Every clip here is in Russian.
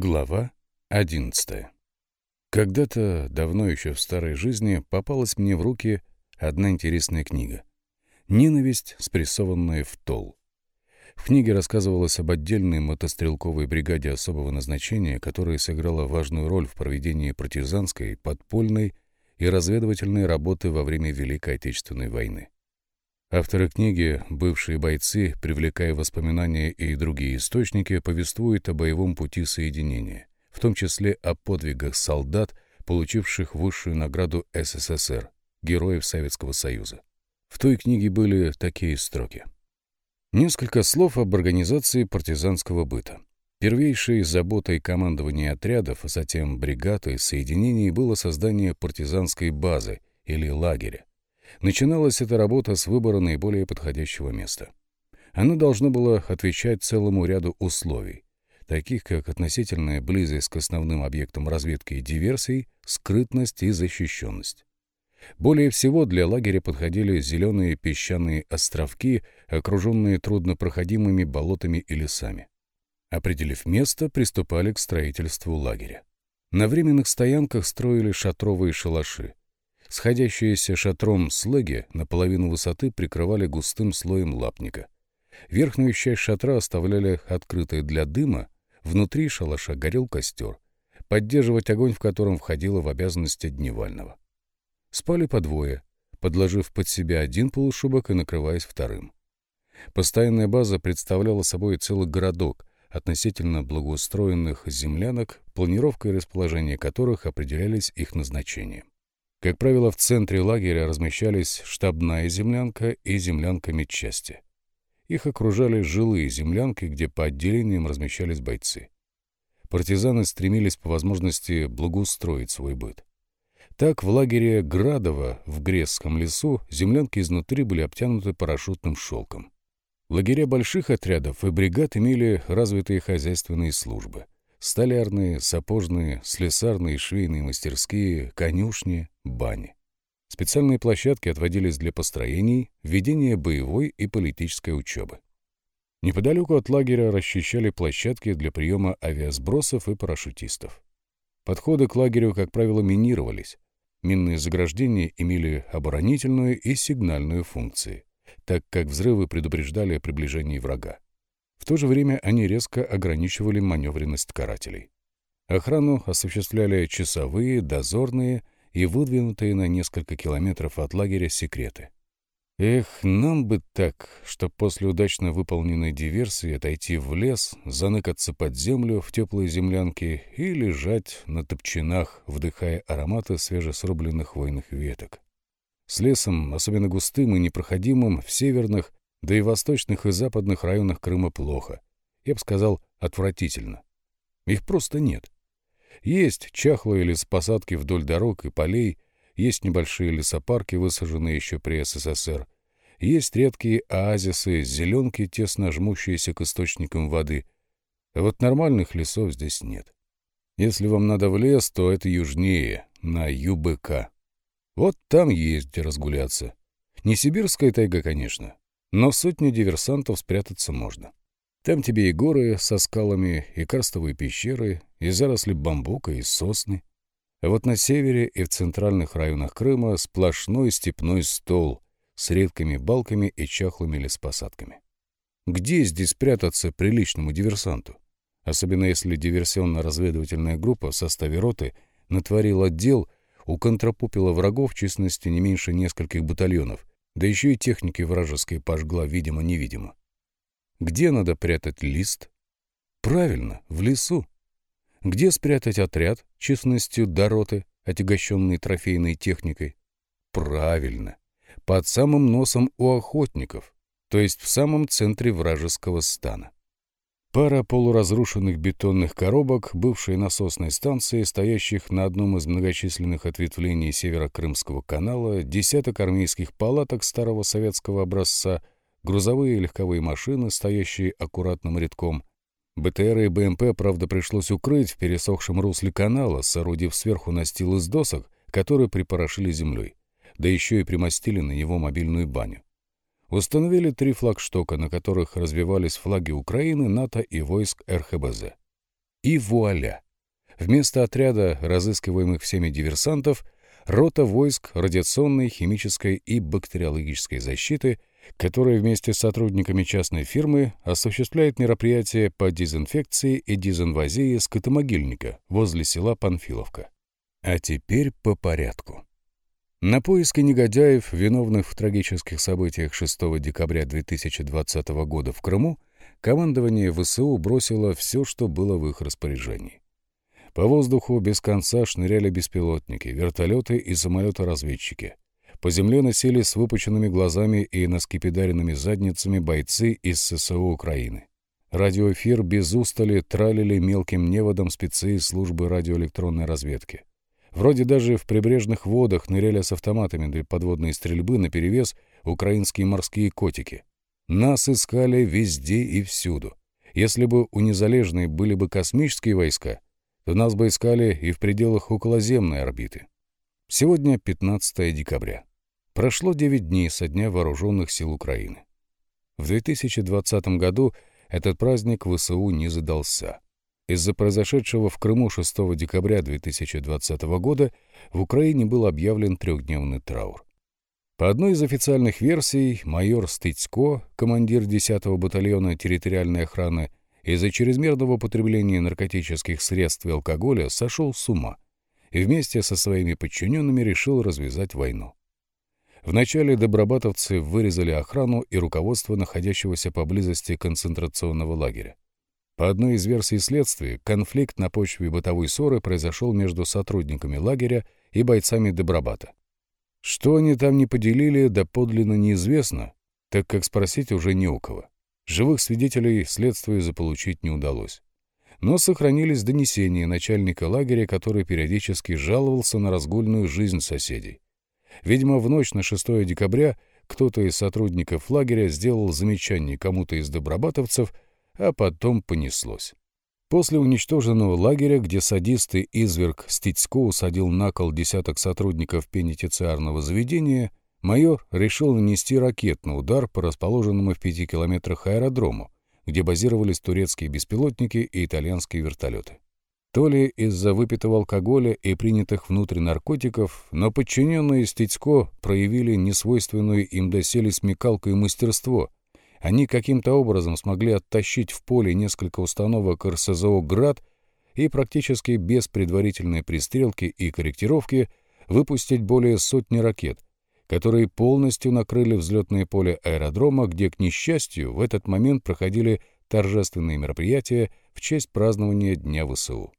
Глава 11 Когда-то, давно еще в старой жизни, попалась мне в руки одна интересная книга. «Ненависть, спрессованная в тол». В книге рассказывалось об отдельной мотострелковой бригаде особого назначения, которая сыграла важную роль в проведении партизанской, подпольной и разведывательной работы во время Великой Отечественной войны. Авторы книги, бывшие бойцы, привлекая воспоминания и другие источники, повествуют о боевом пути соединения, в том числе о подвигах солдат, получивших высшую награду СССР, Героев Советского Союза. В той книге были такие строки. Несколько слов об организации партизанского быта. Первейшей заботой командования отрядов, а затем бригад и соединений было создание партизанской базы или лагеря, Начиналась эта работа с выбора наиболее подходящего места. Оно должно было отвечать целому ряду условий, таких как относительная близость к основным объектам разведки и диверсий, скрытность и защищенность. Более всего для лагеря подходили зеленые песчаные островки, окруженные труднопроходимыми болотами и лесами. Определив место, приступали к строительству лагеря. На временных стоянках строили шатровые шалаши, Сходящиеся шатром слэги наполовину высоты прикрывали густым слоем лапника. Верхнюю часть шатра оставляли открытой для дыма, внутри шалаша горел костер, поддерживать огонь в котором входило в обязанности дневального. Спали по двое, подложив под себя один полушубок и накрываясь вторым. Постоянная база представляла собой целый городок относительно благоустроенных землянок, планировка и расположение которых определялись их назначением. Как правило, в центре лагеря размещались штабная землянка и землянка медчасти. Их окружали жилые землянки, где по отделениям размещались бойцы. Партизаны стремились по возможности благоустроить свой быт. Так, в лагере Градово в Гресском лесу землянки изнутри были обтянуты парашютным шелком. Лагеря больших отрядов и бригад имели развитые хозяйственные службы — Столярные, сапожные, слесарные, швейные мастерские, конюшни, бани. Специальные площадки отводились для построений, ведения боевой и политической учебы. Неподалеку от лагеря расчищали площадки для приема авиасбросов и парашютистов. Подходы к лагерю, как правило, минировались. Минные заграждения имели оборонительную и сигнальную функции, так как взрывы предупреждали о приближении врага. То же время они резко ограничивали маневренность карателей. Охрану осуществляли часовые, дозорные и выдвинутые на несколько километров от лагеря секреты. Эх, нам бы так, что после удачно выполненной диверсии отойти в лес, заныкаться под землю в теплые землянки и лежать на топчинах, вдыхая ароматы свежесрубленных хвойных веток. С лесом, особенно густым и непроходимым, в северных да и в восточных и западных районах Крыма плохо. Я бы сказал, отвратительно. Их просто нет. Есть чахлые лесопосадки вдоль дорог и полей, есть небольшие лесопарки, высаженные еще при СССР, есть редкие оазисы, зеленки, тесно жмущиеся к источникам воды. А вот нормальных лесов здесь нет. Если вам надо в лес, то это южнее, на ЮБК. Вот там есть где разгуляться. Не сибирская тайга, конечно, но сотни диверсантов спрятаться можно. Там тебе и горы со скалами, и карстовые пещеры, и заросли бамбука, и сосны. А вот на севере и в центральных районах Крыма сплошной степной стол с редкими балками и чахлыми леспосадками. Где здесь спрятаться приличному диверсанту? Особенно если диверсионно-разведывательная группа в составе роты натворила дел, уконтропупила врагов в численности не меньше нескольких батальонов да еще и техники вражеской пожгла, видимо-невидимо. Где надо прятать лист? Правильно, в лесу. Где спрятать отряд честностью дороты, отягощенный трофейной техникой? Правильно, под самым носом у охотников, то есть в самом центре вражеского стана. Пара полуразрушенных бетонных коробок бывшей насосной станции, стоящих на одном из многочисленных ответвлений Северо-Крымского канала, десяток армейских палаток старого советского образца, грузовые и легковые машины, стоящие аккуратным рядком. БТР и БМП, правда, пришлось укрыть в пересохшем русле канала, соорудив сверху настил из досок, которые припорошили землей, да еще и примостили на него мобильную баню установили три флагштока, на которых развивались флаги Украины, НАТО и войск РХБЗ. И вуаля! Вместо отряда разыскиваемых всеми диверсантов — рота войск радиационной, химической и бактериологической защиты, которая вместе с сотрудниками частной фирмы осуществляет мероприятия по дезинфекции и дезинвазии скотомогильника возле села Панфиловка. А теперь по порядку. На поиски негодяев, виновных в трагических событиях 6 декабря 2020 года в Крыму, командование ВСУ бросило все, что было в их распоряжении. По воздуху без конца шныряли беспилотники, вертолеты и самолеты-разведчики. По земле носили с выпученными глазами и наскипидаренными задницами бойцы из ССО Украины. Радиоэфир без устали тралили мелким неводом спецы службы радиоэлектронной разведки. Вроде даже в прибрежных водах ныряли с автоматами для подводной стрельбы наперевес украинские морские котики. Нас искали везде и всюду. Если бы у Незалежной были бы космические войска, то нас бы искали и в пределах околоземной орбиты. Сегодня 15 декабря. Прошло 9 дней со дня вооруженных сил Украины. В 2020 году этот праздник ВСУ не задался. Из-за произошедшего в Крыму 6 декабря 2020 года в Украине был объявлен трехдневный траур. По одной из официальных версий, майор Стыцко, командир 10-го батальона территориальной охраны, из-за чрезмерного потребления наркотических средств и алкоголя сошел с ума и вместе со своими подчиненными решил развязать войну. Вначале добробатовцы вырезали охрану и руководство находящегося поблизости концентрационного лагеря. По одной из версий следствия, конфликт на почве бытовой ссоры произошел между сотрудниками лагеря и бойцами Добробата. Что они там не поделили, доподлинно неизвестно, так как спросить уже не у кого. Живых свидетелей следствию заполучить не удалось. Но сохранились донесения начальника лагеря, который периодически жаловался на разгульную жизнь соседей. Видимо, в ночь на 6 декабря кто-то из сотрудников лагеря сделал замечание кому-то из добробатовцев – а потом понеслось. После уничтоженного лагеря, где садисты изверг Стицко усадил на кол десяток сотрудников пенитенциарного заведения, майор решил нанести ракетный удар по расположенному в пяти километрах аэродрому, где базировались турецкие беспилотники и итальянские вертолеты. То ли из-за выпитого алкоголя и принятых внутрь наркотиков, но подчиненные Стицко проявили несвойственную им доселе смекалку и мастерство, они каким-то образом смогли оттащить в поле несколько установок РСЗО «Град» и практически без предварительной пристрелки и корректировки выпустить более сотни ракет, которые полностью накрыли взлетное поле аэродрома, где, к несчастью, в этот момент проходили торжественные мероприятия в честь празднования Дня ВСУ.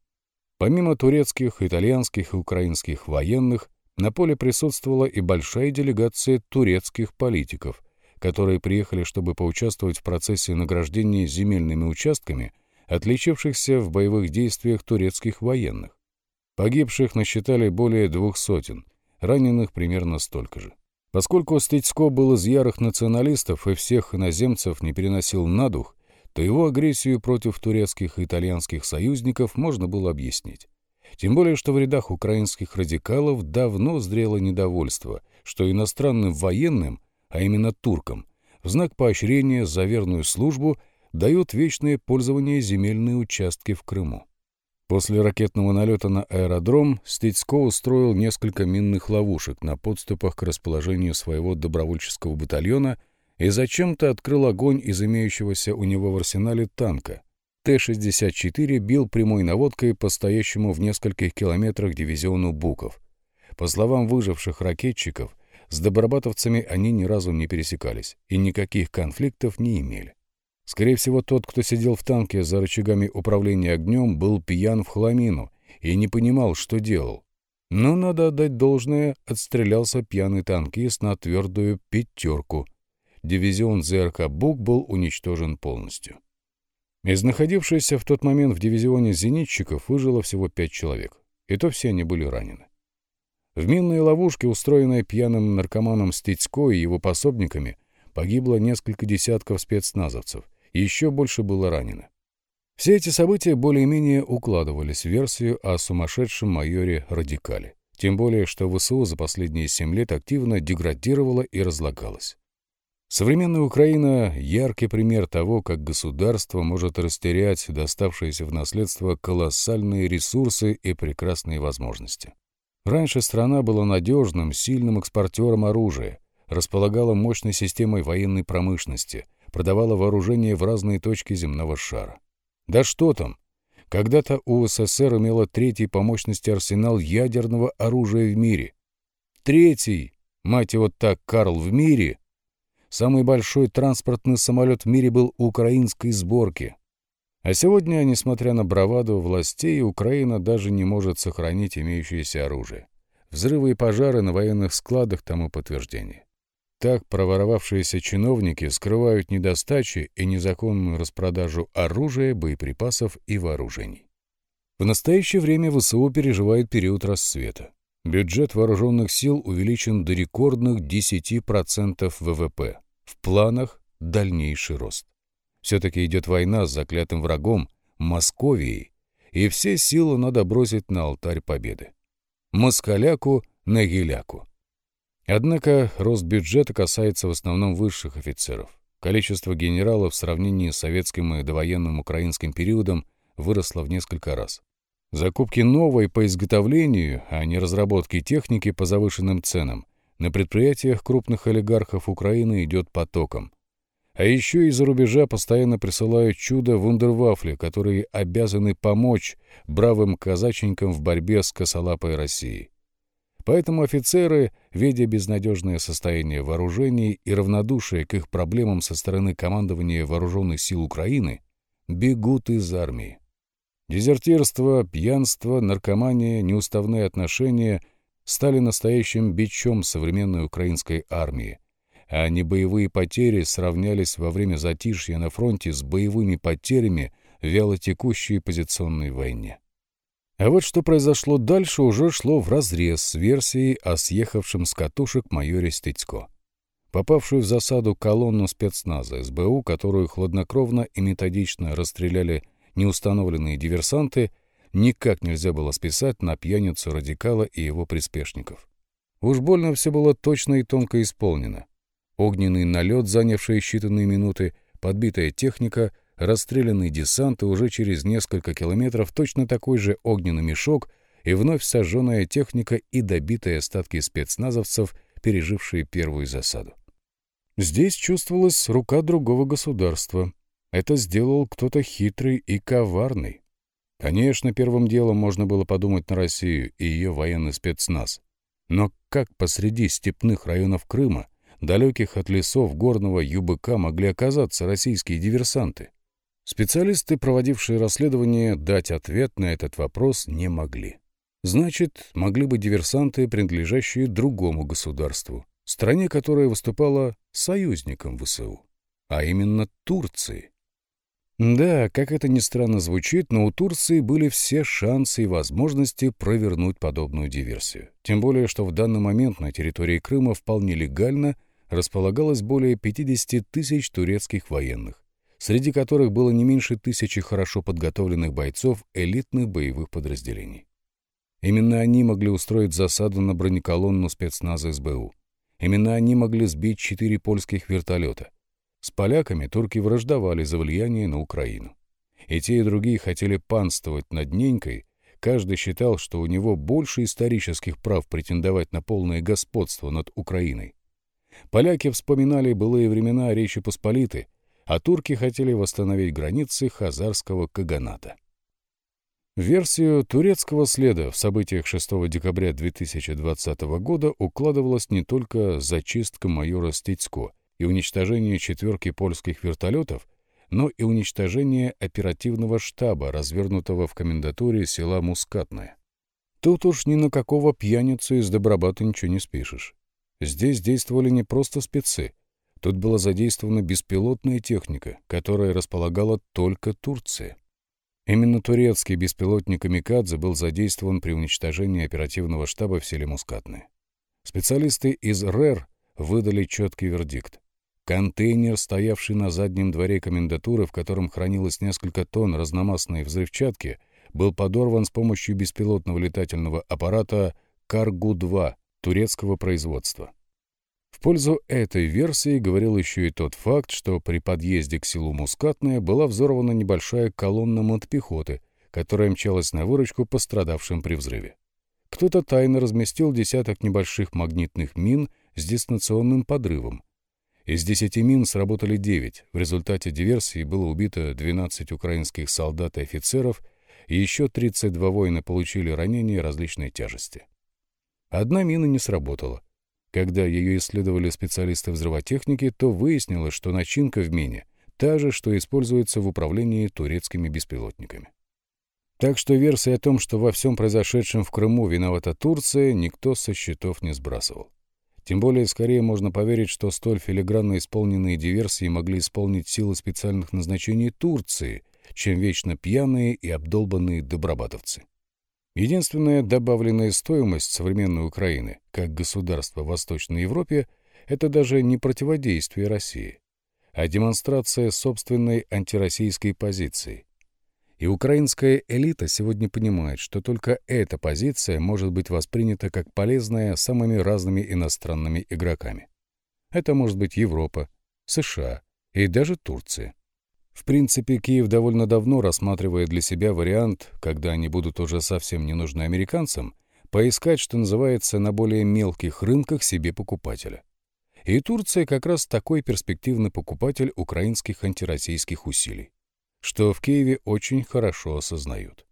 Помимо турецких, итальянских и украинских военных, на поле присутствовала и большая делегация турецких политиков – которые приехали, чтобы поучаствовать в процессе награждения земельными участками, отличившихся в боевых действиях турецких военных. Погибших насчитали более двух сотен, раненых примерно столько же. Поскольку Стыцко был из ярых националистов и всех иноземцев не переносил на дух, то его агрессию против турецких и итальянских союзников можно было объяснить. Тем более, что в рядах украинских радикалов давно зрело недовольство, что иностранным военным а именно туркам, в знак поощрения за верную службу дают вечное пользование земельные участки в Крыму. После ракетного налета на аэродром Стецко устроил несколько минных ловушек на подступах к расположению своего добровольческого батальона и зачем-то открыл огонь из имеющегося у него в арсенале танка. Т-64 бил прямой наводкой по стоящему в нескольких километрах дивизиону Буков. По словам выживших ракетчиков, с добробатовцами они ни разу не пересекались и никаких конфликтов не имели. Скорее всего, тот, кто сидел в танке за рычагами управления огнем, был пьян в хламину и не понимал, что делал. Но, надо отдать должное, отстрелялся пьяный танкист на твердую пятерку. Дивизион ЗРК «Бук» был уничтожен полностью. Из находившихся в тот момент в дивизионе зенитчиков выжило всего пять человек, и то все они были ранены. В минной ловушке, устроенной пьяным наркоманом Стецко и его пособниками, погибло несколько десятков спецназовцев, еще больше было ранено. Все эти события более-менее укладывались в версию о сумасшедшем майоре-радикале. Тем более, что ВСУ за последние семь лет активно деградировало и разлагалось. Современная Украина — яркий пример того, как государство может растерять доставшиеся в наследство колоссальные ресурсы и прекрасные возможности. Раньше страна была надежным, сильным экспортером оружия, располагала мощной системой военной промышленности, продавала вооружение в разные точки земного шара. Да что там! Когда-то УССР имела третий по мощности арсенал ядерного оружия в мире. Третий, мать его так, Карл, в мире! Самый большой транспортный самолет в мире был украинской сборки. А сегодня, несмотря на браваду властей, Украина даже не может сохранить имеющееся оружие. Взрывы и пожары на военных складах тому подтверждение. Так проворовавшиеся чиновники скрывают недостачи и незаконную распродажу оружия, боеприпасов и вооружений. В настоящее время ВСУ переживает период расцвета. Бюджет вооруженных сил увеличен до рекордных 10% ВВП. В планах дальнейший рост. Все-таки идет война с заклятым врагом, Московией, и все силы надо бросить на алтарь победы. Москаляку на геляку. Однако рост бюджета касается в основном высших офицеров. Количество генералов в сравнении с советским и довоенным украинским периодом выросло в несколько раз. Закупки новой по изготовлению, а не разработки техники по завышенным ценам, на предприятиях крупных олигархов Украины идет потоком. А еще из-за рубежа постоянно присылают чудо-вундервафли, которые обязаны помочь бравым казаченькам в борьбе с косолапой Россией. Поэтому офицеры, видя безнадежное состояние вооружений и равнодушие к их проблемам со стороны командования вооруженных сил Украины, бегут из армии. Дезертирство, пьянство, наркомания, неуставные отношения стали настоящим бичом современной украинской армии, а небоевые потери сравнялись во время затишья на фронте с боевыми потерями в вялотекущей позиционной войне. А вот что произошло дальше, уже шло вразрез с версией о съехавшем с катушек майоре Стыцко. Попавшую в засаду колонну спецназа СБУ, которую хладнокровно и методично расстреляли неустановленные диверсанты, никак нельзя было списать на пьяницу радикала и его приспешников. Уж больно все было точно и тонко исполнено. Огненный налет, занявший считанные минуты, подбитая техника, расстрелянный десант и уже через несколько километров точно такой же огненный мешок и вновь сожженная техника и добитые остатки спецназовцев, пережившие первую засаду. Здесь чувствовалась рука другого государства, это сделал кто-то хитрый и коварный. Конечно, первым делом можно было подумать на Россию и ее военный спецназ. Но как посреди степных районов Крыма, далеких от лесов горного ЮБК, могли оказаться российские диверсанты? Специалисты, проводившие расследование, дать ответ на этот вопрос не могли. Значит, могли бы диверсанты, принадлежащие другому государству, стране, которая выступала союзником ВСУ, а именно Турции. Да, как это ни странно звучит, но у Турции были все шансы и возможности провернуть подобную диверсию. Тем более, что в данный момент на территории Крыма вполне легально располагалось более 50 тысяч турецких военных, среди которых было не меньше тысячи хорошо подготовленных бойцов элитных боевых подразделений. Именно они могли устроить засаду на бронеколонну спецназа СБУ. Именно они могли сбить четыре польских вертолета — с поляками турки враждовали за влияние на Украину. И те, и другие хотели панствовать над Ненькой, каждый считал, что у него больше исторических прав претендовать на полное господство над Украиной. Поляки вспоминали былые времена Речи Посполитой, а турки хотели восстановить границы хазарского каганата. Версию турецкого следа в событиях 6 декабря 2020 года укладывалась не только зачистка майора Стецко и уничтожение четверки польских вертолетов, но и уничтожение оперативного штаба, развернутого в комендатуре села Мускатное. Тут уж ни на какого пьяницу из Добробата ничего не спишешь. Здесь действовали не просто спецы. Тут была задействована беспилотная техника, которая располагала только Турция. Именно турецкий беспилотник «Камикадзе» был задействован при уничтожении оперативного штаба в селе Мускатное. Специалисты из РЭР выдали четкий вердикт. Контейнер, стоявший на заднем дворе комендатуры, в котором хранилось несколько тонн разномастной взрывчатки, был подорван с помощью беспилотного летательного аппарата «Каргу-2» турецкого производства. В пользу этой версии говорил еще и тот факт, что при подъезде к селу Мускатное была взорвана небольшая колонна мотопехоты, которая мчалась на выручку пострадавшим при взрыве. Кто-то тайно разместил десяток небольших магнитных мин с дистанционным подрывом. Из десяти мин сработали девять. В результате диверсии было убито 12 украинских солдат и офицеров, и еще 32 воина получили ранения различной тяжести. Одна мина не сработала. Когда ее исследовали специалисты взрывотехники, то выяснилось, что начинка в мине та же, что используется в управлении турецкими беспилотниками. Так что версия о том, что во всем произошедшем в Крыму виновата Турция, никто со счетов не сбрасывал. Тем более, скорее можно поверить, что столь филигранно исполненные диверсии могли исполнить силы специальных назначений Турции, чем вечно пьяные и обдолбанные добробатовцы. Единственная добавленная стоимость современной Украины, как государства в Восточной Европе, это даже не противодействие России, а демонстрация собственной антироссийской позиции. И украинская элита сегодня понимает, что только эта позиция может быть воспринята как полезная самыми разными иностранными игроками. Это может быть Европа, США и даже Турция. В принципе, Киев довольно давно рассматривает для себя вариант, когда они будут уже совсем не нужны американцам, поискать, что называется, на более мелких рынках себе покупателя. И Турция как раз такой перспективный покупатель украинских антироссийских усилий, что в Киеве очень хорошо осознают.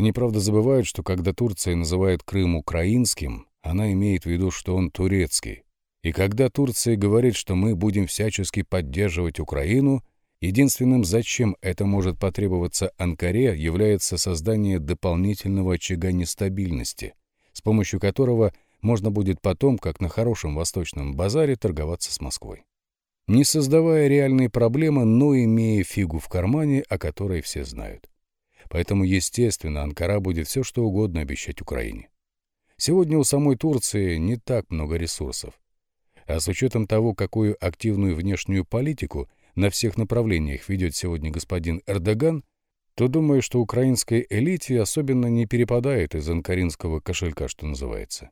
Неправда забывают, что когда Турция называет Крым украинским, она имеет в виду, что он турецкий. И когда Турция говорит, что мы будем всячески поддерживать Украину – Единственным, зачем это может потребоваться Анкаре, является создание дополнительного очага нестабильности, с помощью которого можно будет потом, как на хорошем восточном базаре, торговаться с Москвой. Не создавая реальные проблемы, но имея фигу в кармане, о которой все знают. Поэтому, естественно, Анкара будет все что угодно обещать Украине. Сегодня у самой Турции не так много ресурсов. А с учетом того, какую активную внешнюю политику на всех направлениях ведет сегодня господин Эрдоган, то думаю, что украинской элите особенно не перепадает из анкаринского кошелька, что называется.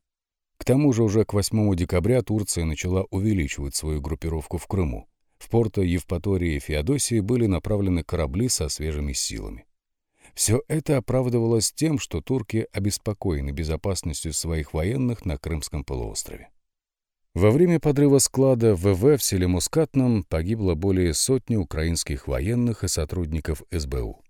К тому же уже к 8 декабря Турция начала увеличивать свою группировку в Крыму. В порты Евпатории и Феодосии были направлены корабли со свежими силами. Все это оправдывалось тем, что турки обеспокоены безопасностью своих военных на Крымском полуострове. Во время подрыва склада ВВ в селе Мускатном погибло более сотни украинских военных и сотрудников СБУ.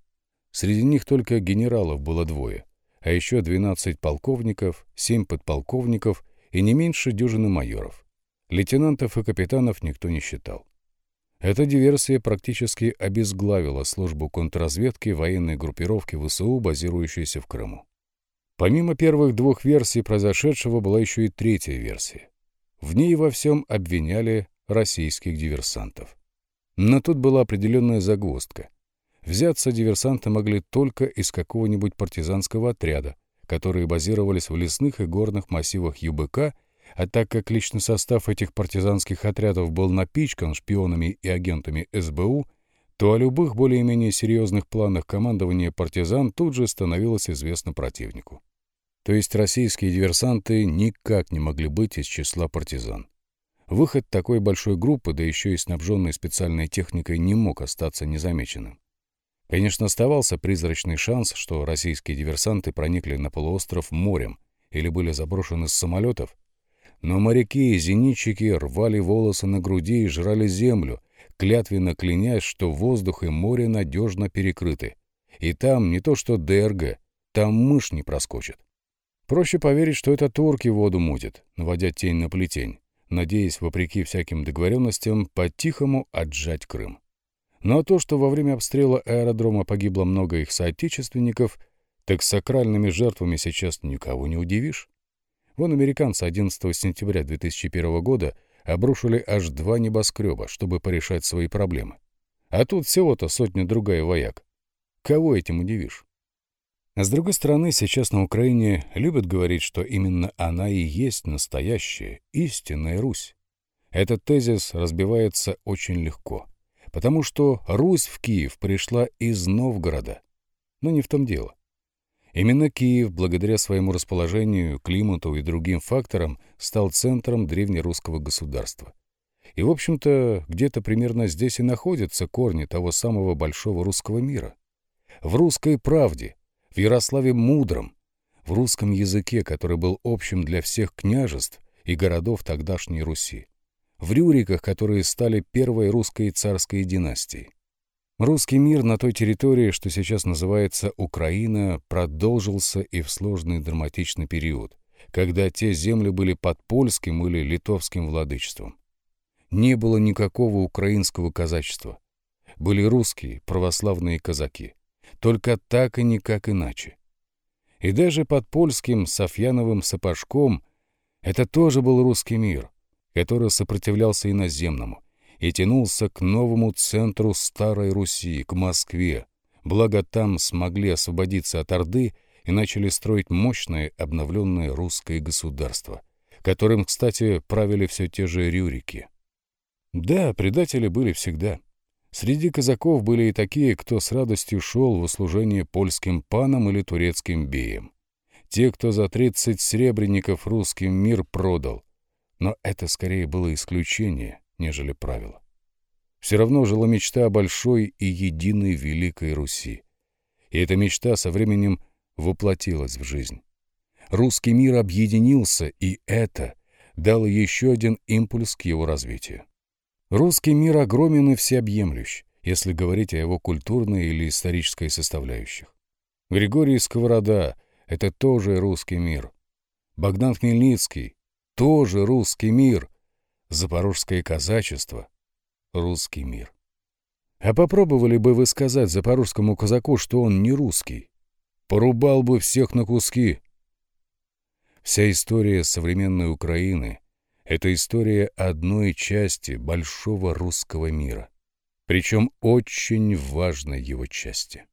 Среди них только генералов было двое, а еще 12 полковников, 7 подполковников и не меньше дюжины майоров. Лейтенантов и капитанов никто не считал. Эта диверсия практически обезглавила службу контрразведки военной группировки ВСУ, базирующейся в Крыму. Помимо первых двух версий произошедшего была еще и третья версия. В ней во всем обвиняли российских диверсантов. Но тут была определенная загвоздка. Взяться диверсанты могли только из какого-нибудь партизанского отряда, которые базировались в лесных и горных массивах ЮБК, а так как личный состав этих партизанских отрядов был напичкан шпионами и агентами СБУ, то о любых более-менее серьезных планах командования партизан тут же становилось известно противнику. То есть российские диверсанты никак не могли быть из числа партизан. Выход такой большой группы, да еще и снабженной специальной техникой, не мог остаться незамеченным. Конечно, оставался призрачный шанс, что российские диверсанты проникли на полуостров морем или были заброшены с самолетов, но моряки и зенитчики рвали волосы на груди и жрали землю, клятвенно клянясь, что воздух и море надежно перекрыты. И там не то что ДРГ, там мышь не проскочит. Проще поверить, что это турки воду мутят, наводя тень на плетень, надеясь, вопреки всяким договоренностям, по-тихому отжать Крым. Но то, что во время обстрела аэродрома погибло много их соотечественников, так сакральными жертвами сейчас никого не удивишь. Вон американцы 11 сентября 2001 года обрушили аж два небоскреба, чтобы порешать свои проблемы. А тут всего-то сотня-другая вояк. Кого этим удивишь? А с другой стороны, сейчас на Украине любят говорить, что именно она и есть настоящая, истинная Русь. Этот тезис разбивается очень легко, потому что Русь в Киев пришла из Новгорода. Но не в том дело. Именно Киев, благодаря своему расположению, климату и другим факторам, стал центром древнерусского государства. И, в общем-то, где-то примерно здесь и находятся корни того самого большого русского мира. В русской правде, в Ярославе Мудром, в русском языке, который был общим для всех княжеств и городов тогдашней Руси, в Рюриках, которые стали первой русской царской династией. Русский мир на той территории, что сейчас называется Украина, продолжился и в сложный драматичный период, когда те земли были под польским или литовским владычеством. Не было никакого украинского казачества. Были русские православные казаки. Только так и никак иначе. И даже под польским Софьяновым сапожком это тоже был русский мир, который сопротивлялся иноземному, и тянулся к новому центру Старой Руси, к Москве. Благо там смогли освободиться от Орды и начали строить мощное обновленное русское государство, которым, кстати, правили все те же Рюрики. Да, предатели были всегда. Среди казаков были и такие, кто с радостью шел в услужение польским панам или турецким беям. Те, кто за тридцать сребреников русским мир продал. Но это скорее было исключение — нежели правило. Все равно жила мечта о большой и единой Великой Руси. И эта мечта со временем воплотилась в жизнь. Русский мир объединился, и это дало еще один импульс к его развитию. Русский мир огромен и всеобъемлющ, если говорить о его культурной или исторической составляющих. Григорий Сковорода — это тоже русский мир. Богдан Хмельницкий — тоже русский мир, запорожское казачество, русский мир. А попробовали бы вы сказать запорожскому казаку, что он не русский? Порубал бы всех на куски. Вся история современной Украины — это история одной части большого русского мира, причем очень важной его части.